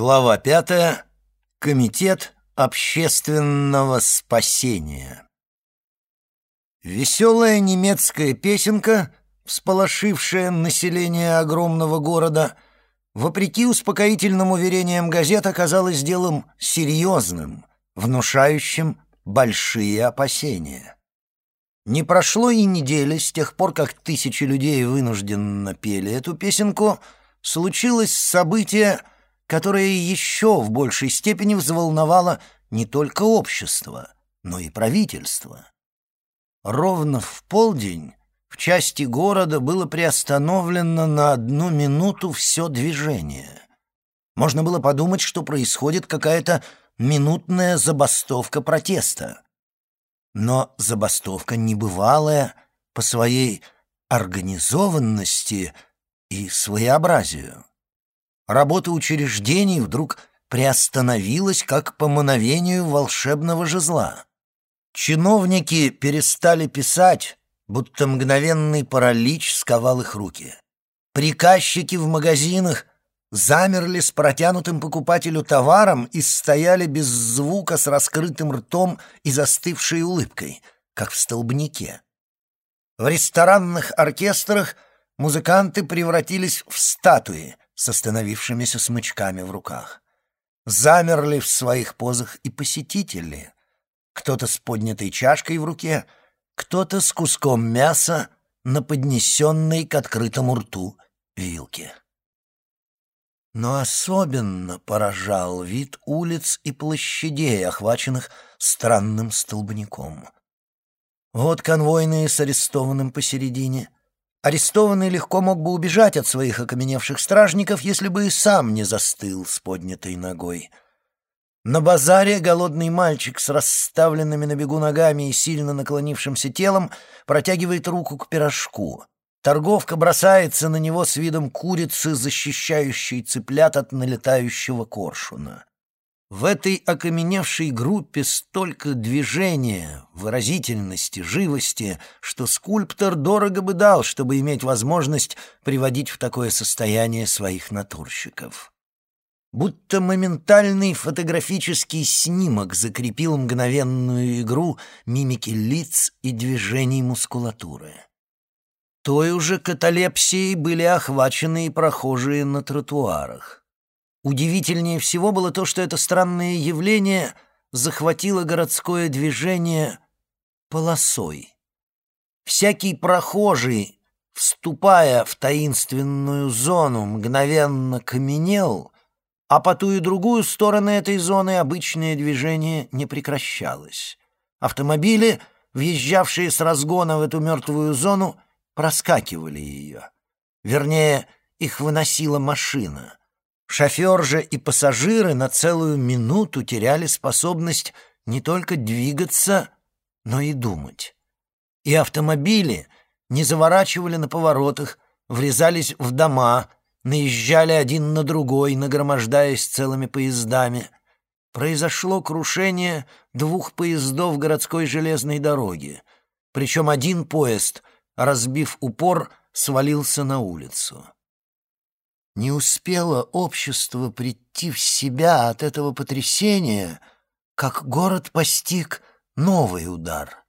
Глава пятая. Комитет общественного спасения. Веселая немецкая песенка, всполошившая население огромного города, вопреки успокоительным уверениям газет, оказалась делом серьезным, внушающим большие опасения. Не прошло и недели с тех пор, как тысячи людей вынужденно пели эту песенку, случилось событие, которое еще в большей степени взволновало не только общество, но и правительство. Ровно в полдень в части города было приостановлено на одну минуту все движение. Можно было подумать, что происходит какая-то минутная забастовка протеста. Но забастовка небывалая по своей организованности и своеобразию. Работа учреждений вдруг приостановилась, как по мановению волшебного жезла. Чиновники перестали писать, будто мгновенный паралич сковал их руки. Приказчики в магазинах замерли с протянутым покупателю товаром и стояли без звука с раскрытым ртом и застывшей улыбкой, как в столбнике. В ресторанных оркестрах музыканты превратились в статуи с остановившимися смычками в руках. Замерли в своих позах и посетители. Кто-то с поднятой чашкой в руке, кто-то с куском мяса на поднесенной к открытому рту вилке. Но особенно поражал вид улиц и площадей, охваченных странным столбняком. Вот конвойные с арестованным посередине. Арестованный легко мог бы убежать от своих окаменевших стражников, если бы и сам не застыл с поднятой ногой. На базаре голодный мальчик с расставленными на бегу ногами и сильно наклонившимся телом протягивает руку к пирожку — Торговка бросается на него с видом курицы, защищающей цыплят от налетающего коршуна. В этой окаменевшей группе столько движения, выразительности, живости, что скульптор дорого бы дал, чтобы иметь возможность приводить в такое состояние своих натурщиков. Будто моментальный фотографический снимок закрепил мгновенную игру мимики лиц и движений мускулатуры. Той уже каталепсией были охвачены и прохожие на тротуарах. Удивительнее всего было то, что это странное явление захватило городское движение полосой. Всякий прохожий, вступая в таинственную зону, мгновенно каменел, а по ту и другую стороны этой зоны обычное движение не прекращалось. Автомобили, въезжавшие с разгона в эту мертвую зону, проскакивали ее. Вернее, их выносила машина. Шофер же и пассажиры на целую минуту теряли способность не только двигаться, но и думать. И автомобили не заворачивали на поворотах, врезались в дома, наезжали один на другой, нагромождаясь целыми поездами. Произошло крушение двух поездов городской железной дороги. Причем один поезд — разбив упор, свалился на улицу. Не успело общество прийти в себя от этого потрясения, как город постиг новый удар.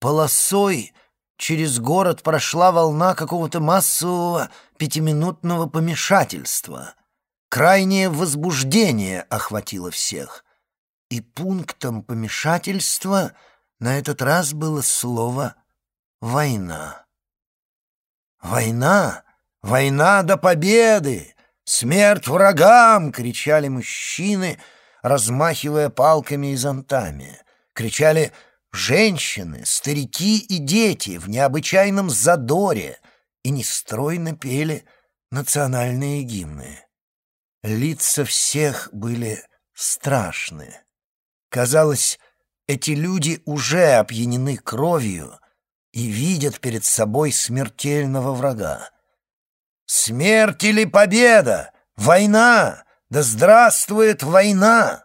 Полосой через город прошла волна какого-то массового пятиминутного помешательства. Крайнее возбуждение охватило всех. И пунктом помешательства на этот раз было слово война. «Война! Война до победы! Смерть врагам!» — кричали мужчины, размахивая палками и зонтами. Кричали женщины, старики и дети в необычайном задоре и нестройно пели национальные гимны. Лица всех были страшны. Казалось, эти люди уже опьянены кровью — и видят перед собой смертельного врага. Смерть или победа? Война! Да здравствует война!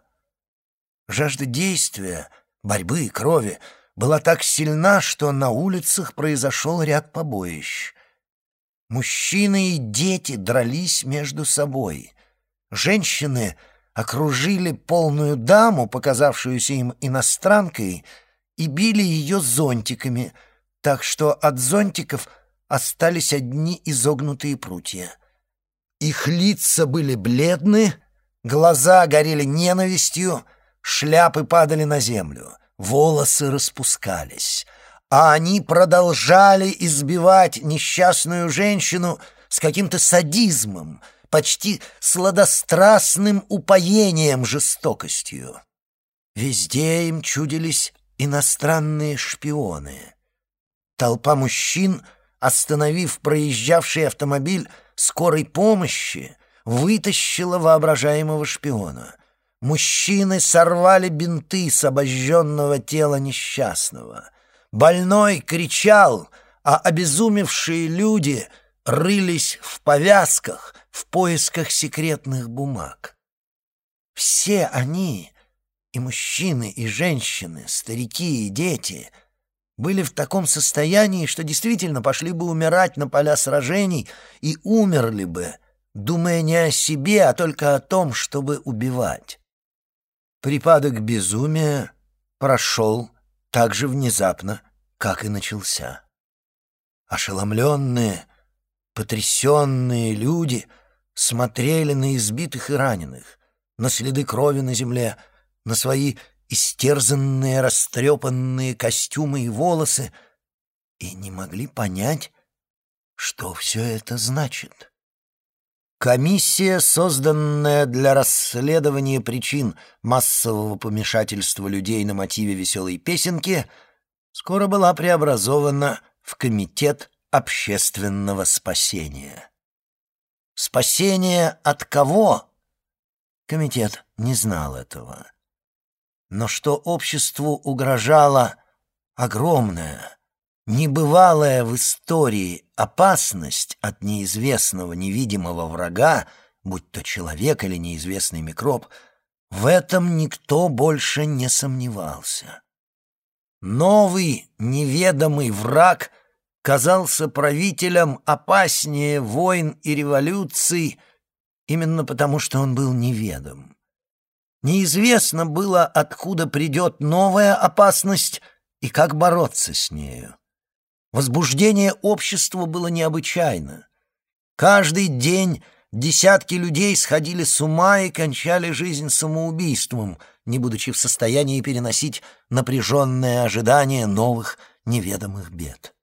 Жажда действия, борьбы, крови была так сильна, что на улицах произошел ряд побоищ. Мужчины и дети дрались между собой. Женщины окружили полную даму, показавшуюся им иностранкой, и били ее зонтиками, так что от зонтиков остались одни изогнутые прутья. Их лица были бледны, глаза горели ненавистью, шляпы падали на землю, волосы распускались — а они продолжали избивать несчастную женщину с каким-то садизмом, почти сладострастным упоением жестокостью. Везде им чудились иностранные шпионы. Толпа мужчин, остановив проезжавший автомобиль скорой помощи, вытащила воображаемого шпиона. Мужчины сорвали бинты с обожженного тела несчастного — Больной кричал, а обезумевшие люди рылись в повязках в поисках секретных бумаг. Все они, и мужчины, и женщины, старики и дети, были в таком состоянии, что действительно пошли бы умирать на поля сражений и умерли бы, думая не о себе, а только о том, чтобы убивать. Припадок безумия прошел так же внезапно, как и начался. Ошеломленные, потрясенные люди смотрели на избитых и раненых, на следы крови на земле, на свои истерзанные, растрепанные костюмы и волосы и не могли понять, что все это значит. Комиссия, созданная для расследования причин массового помешательства людей на мотиве веселой песенки, скоро была преобразована в Комитет общественного спасения. Спасение от кого? Комитет не знал этого. Но что обществу угрожала огромная, небывалая в истории опасность от неизвестного невидимого врага, будь то человек или неизвестный микроб, в этом никто больше не сомневался. Новый неведомый враг казался правителям опаснее войн и революций именно потому, что он был неведом. Неизвестно было, откуда придет новая опасность и как бороться с нею. Возбуждение общества было необычайно. Каждый день десятки людей сходили с ума и кончали жизнь самоубийством, не будучи в состоянии переносить напряженное ожидание новых неведомых бед.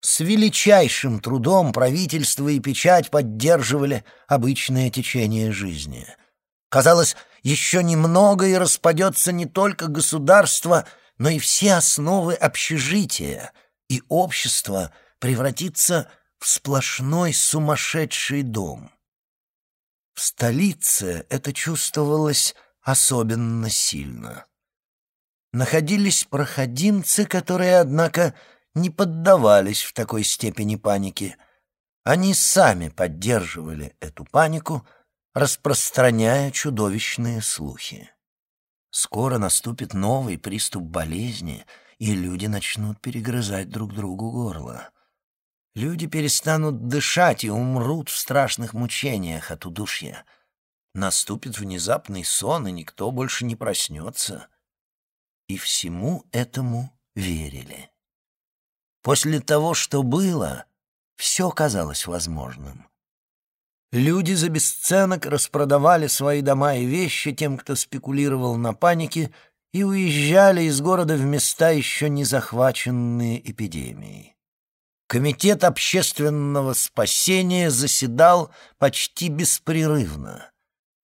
С величайшим трудом правительство и печать поддерживали обычное течение жизни. Казалось, еще немного и распадется не только государство, но и все основы общежития — и общество превратится в сплошной сумасшедший дом. В столице это чувствовалось особенно сильно. Находились проходимцы, которые, однако, не поддавались в такой степени панике. Они сами поддерживали эту панику, распространяя чудовищные слухи. Скоро наступит новый приступ болезни — и люди начнут перегрызать друг другу горло. Люди перестанут дышать и умрут в страшных мучениях от удушья. Наступит внезапный сон, и никто больше не проснется. И всему этому верили. После того, что было, все казалось возможным. Люди за бесценок распродавали свои дома и вещи тем, кто спекулировал на панике и уезжали из города в места, еще не захваченные эпидемией. Комитет общественного спасения заседал почти беспрерывно.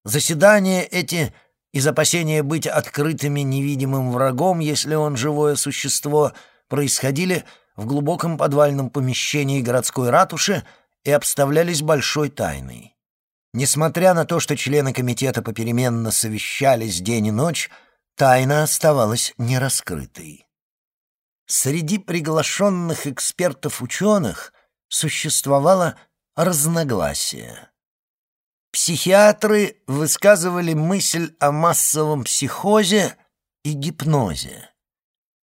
Заседания эти из опасения быть открытыми невидимым врагом, если он живое существо, происходили в глубоком подвальном помещении городской ратуши и обставлялись большой тайной. Несмотря на то, что члены комитета попеременно совещались день и ночь, тайна оставалась нераскрытой. Среди приглашенных экспертов-ученых существовало разногласие. Психиатры высказывали мысль о массовом психозе и гипнозе.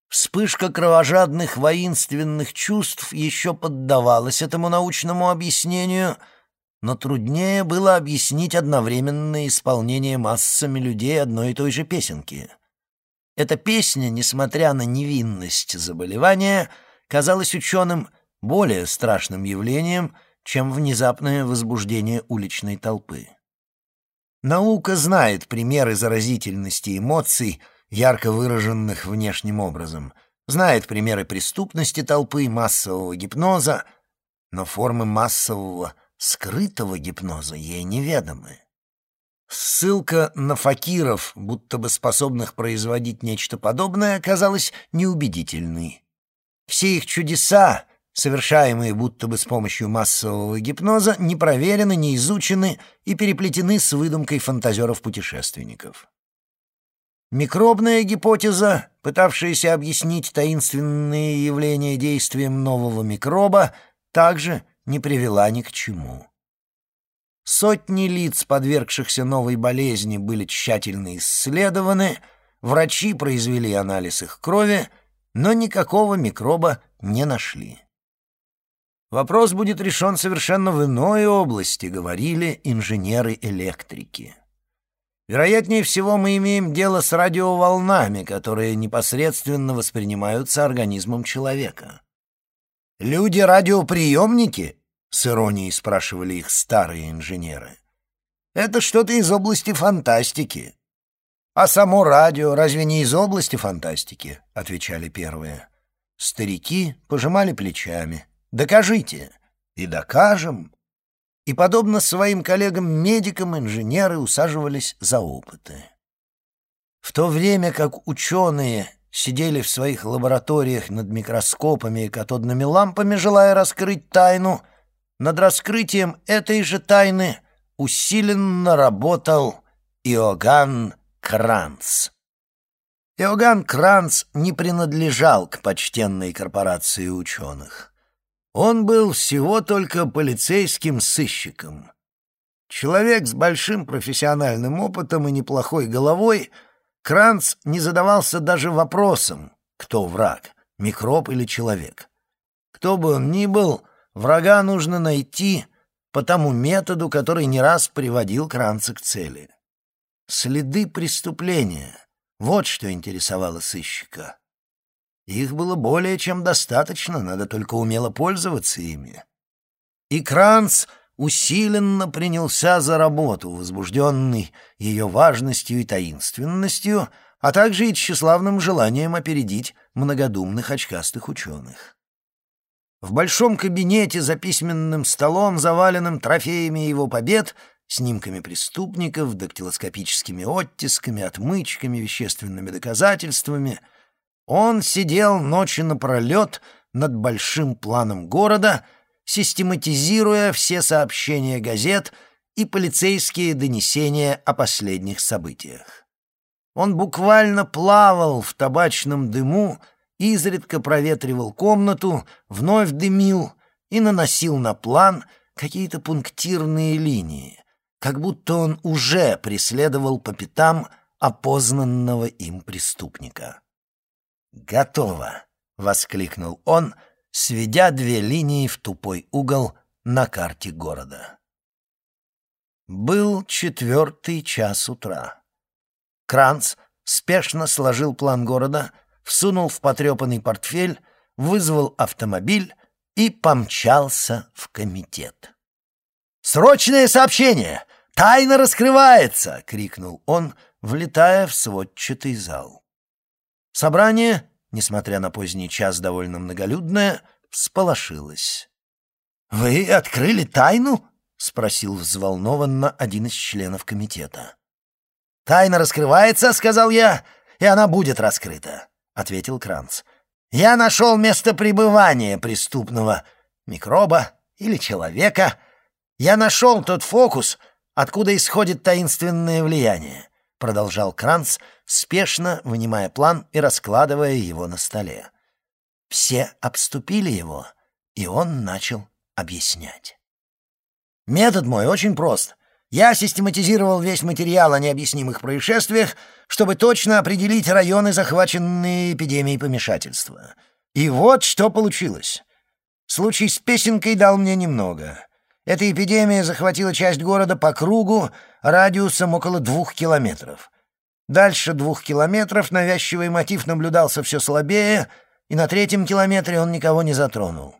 Вспышка кровожадных воинственных чувств еще поддавалась этому научному объяснению, но труднее было объяснить одновременное исполнение массами людей одной и той же песенки. Эта песня, несмотря на невинность заболевания, казалась ученым более страшным явлением, чем внезапное возбуждение уличной толпы. Наука знает примеры заразительности эмоций, ярко выраженных внешним образом, знает примеры преступности толпы, массового гипноза, но формы массового скрытого гипноза ей неведомы. Ссылка на факиров, будто бы способных производить нечто подобное, оказалась неубедительной. Все их чудеса, совершаемые будто бы с помощью массового гипноза, не проверены, не изучены и переплетены с выдумкой фантазеров-путешественников. Микробная гипотеза, пытавшаяся объяснить таинственные явления действием нового микроба, также не привела ни к чему. Сотни лиц, подвергшихся новой болезни, были тщательно исследованы, врачи произвели анализ их крови, но никакого микроба не нашли. Вопрос будет решен совершенно в иной области, говорили инженеры-электрики. Вероятнее всего, мы имеем дело с радиоволнами, которые непосредственно воспринимаются организмом человека. «Люди-радиоприемники?» — с иронией спрашивали их старые инженеры. «Это что-то из области фантастики». «А само радио разве не из области фантастики?» — отвечали первые. Старики пожимали плечами. «Докажите». «И докажем». И, подобно своим коллегам-медикам, инженеры усаживались за опыты. В то время как ученые сидели в своих лабораториях над микроскопами и катодными лампами, желая раскрыть тайну — над раскрытием этой же тайны усиленно работал Иоганн Кранц. Иоганн Кранц не принадлежал к почтенной корпорации ученых. Он был всего только полицейским сыщиком. Человек с большим профессиональным опытом и неплохой головой, Кранц не задавался даже вопросом, кто враг, микроб или человек. Кто бы он ни был, Врага нужно найти по тому методу, который не раз приводил Кранца к цели. Следы преступления — вот что интересовало сыщика. Их было более чем достаточно, надо только умело пользоваться ими. И Кранц усиленно принялся за работу, возбужденный ее важностью и таинственностью, а также и тщеславным желанием опередить многодумных очкастых ученых. В большом кабинете за письменным столом, заваленным трофеями его побед, снимками преступников, дактилоскопическими оттисками, отмычками, вещественными доказательствами, он сидел ночи напролет над большим планом города, систематизируя все сообщения газет и полицейские донесения о последних событиях. Он буквально плавал в табачном дыму, изредка проветривал комнату, вновь дымил и наносил на план какие-то пунктирные линии, как будто он уже преследовал по пятам опознанного им преступника. «Готово!» — воскликнул он, сведя две линии в тупой угол на карте города. Был четвертый час утра. Кранц спешно сложил план города — всунул в потрепанный портфель, вызвал автомобиль и помчался в комитет. «Срочное сообщение! Тайна раскрывается!» — крикнул он, влетая в сводчатый зал. Собрание, несмотря на поздний час довольно многолюдное, всполошилось. «Вы открыли тайну?» — спросил взволнованно один из членов комитета. «Тайна раскрывается, — сказал я, — и она будет раскрыта ответил Кранц. «Я нашел место пребывания преступного микроба или человека. Я нашел тот фокус, откуда исходит таинственное влияние», — продолжал Кранц, спешно вынимая план и раскладывая его на столе. Все обступили его, и он начал объяснять. «Метод мой очень прост. Я систематизировал весь материал о необъяснимых происшествиях, чтобы точно определить районы, захваченные эпидемией помешательства. И вот что получилось. Случай с песенкой дал мне немного. Эта эпидемия захватила часть города по кругу радиусом около двух километров. Дальше двух километров навязчивый мотив наблюдался все слабее, и на третьем километре он никого не затронул.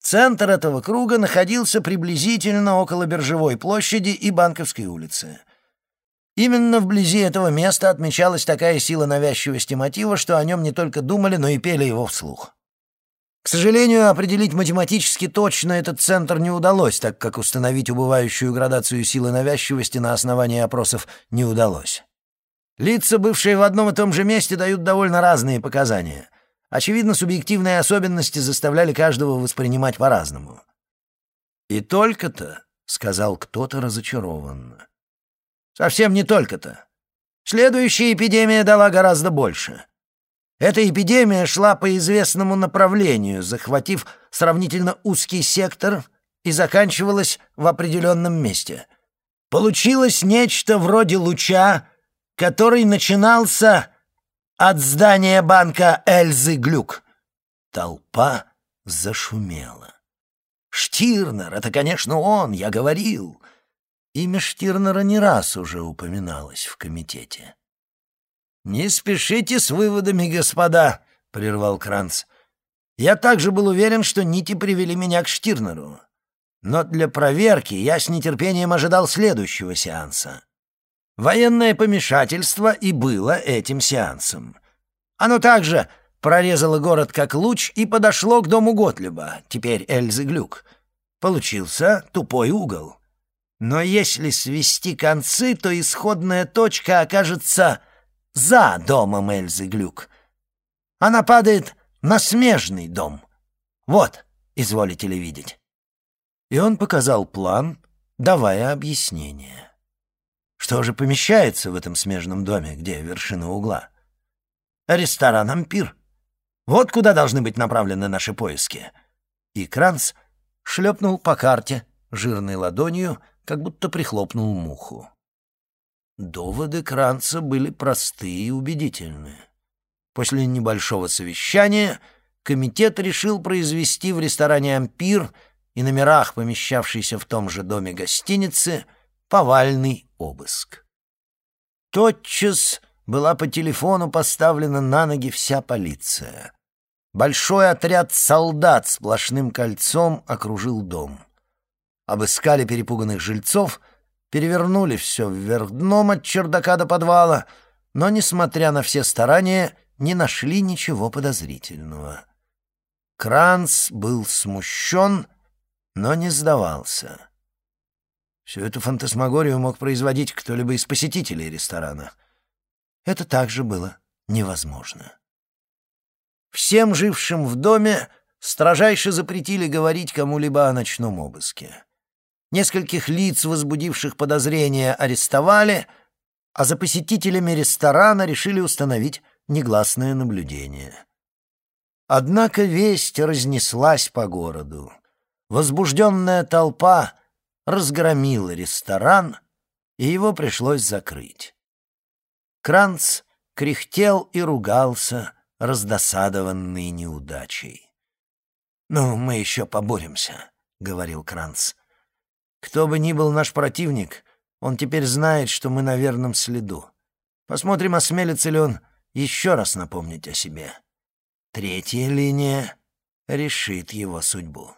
Центр этого круга находился приблизительно около Биржевой площади и Банковской улицы. Именно вблизи этого места отмечалась такая сила навязчивости мотива, что о нем не только думали, но и пели его вслух. К сожалению, определить математически точно этот центр не удалось, так как установить убывающую градацию силы навязчивости на основании опросов не удалось. Лица, бывшие в одном и том же месте, дают довольно разные показания. Очевидно, субъективные особенности заставляли каждого воспринимать по-разному. «И только-то», — сказал кто-то разочарованно. «Совсем не только-то. Следующая эпидемия дала гораздо больше. Эта эпидемия шла по известному направлению, захватив сравнительно узкий сектор и заканчивалась в определенном месте. Получилось нечто вроде луча, который начинался от здания банка Эльзы Глюк. Толпа зашумела. «Штирнер, это, конечно, он, я говорил». Имя Штирнера не раз уже упоминалось в комитете. «Не спешите с выводами, господа», — прервал Кранц. «Я также был уверен, что нити привели меня к Штирнеру. Но для проверки я с нетерпением ожидал следующего сеанса. Военное помешательство и было этим сеансом. Оно также прорезало город как луч и подошло к дому Готлеба, теперь Эльзы Глюк. Получился тупой угол. Но если свести концы, то исходная точка окажется за домом Эльзы Глюк. Она падает на смежный дом. Вот, изволите ли видеть. И он показал план, давая объяснение. Что же помещается в этом смежном доме, где вершина угла? Ресторан «Ампир». Вот куда должны быть направлены наши поиски. И Кранц шлепнул по карте жирной ладонью, как будто прихлопнул муху. Доводы Кранца были простые и убедительные. После небольшого совещания комитет решил произвести в ресторане «Ампир» и номерах, помещавшейся в том же доме гостиницы, повальный обыск. Тотчас была по телефону поставлена на ноги вся полиция. Большой отряд солдат сплошным кольцом окружил дом. Обыскали перепуганных жильцов — перевернули все вверх дном от чердака до подвала, но, несмотря на все старания, не нашли ничего подозрительного. Кранц был смущен, но не сдавался. Всю эту фантасмагорию мог производить кто-либо из посетителей ресторана. Это также было невозможно. Всем жившим в доме строжайше запретили говорить кому-либо о ночном обыске. Нескольких лиц, возбудивших подозрения, арестовали, а за посетителями ресторана решили установить негласное наблюдение. Однако весть разнеслась по городу. Возбужденная толпа разгромила ресторан, и его пришлось закрыть. Кранц кряхтел и ругался, раздосадованный неудачей. «Ну, мы еще поборемся», — говорил Кранц. Кто бы ни был наш противник, он теперь знает, что мы на верном следу. Посмотрим, осмелится ли он еще раз напомнить о себе. Третья линия решит его судьбу.